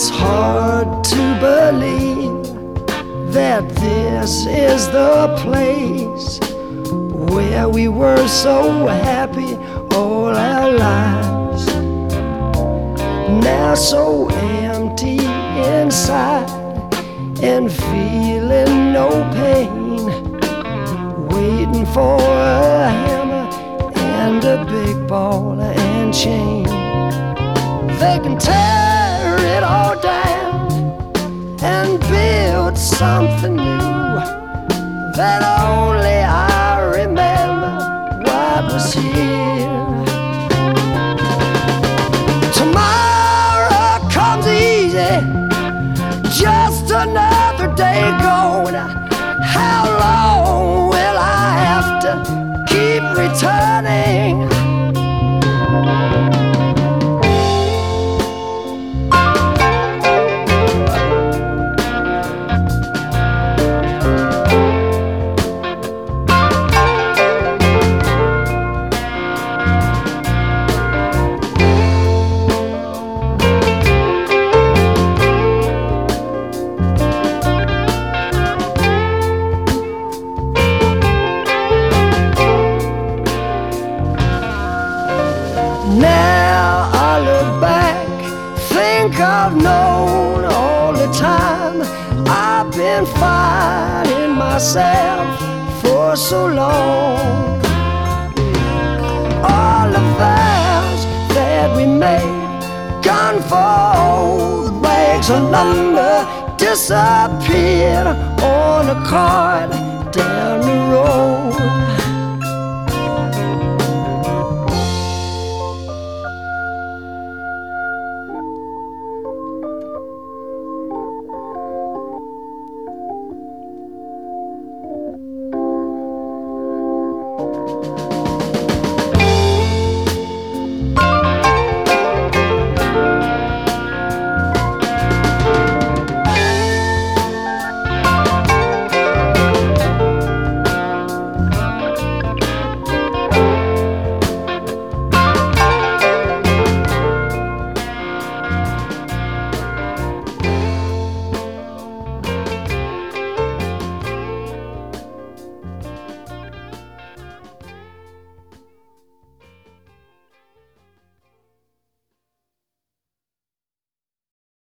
It's hard to believe that this is the place where we were so happy all our lives. Now, so empty inside and feeling no pain, waiting for a hammer and a big ball and chain. They can tell it all down and build something new that only I remember what was here. Tomorrow comes easy, just another day going. How long Now I look back, think I've known all the time. I've been fighting myself for so long. All the vows that we made, gone for old rags a number, disappeared on a card down the road.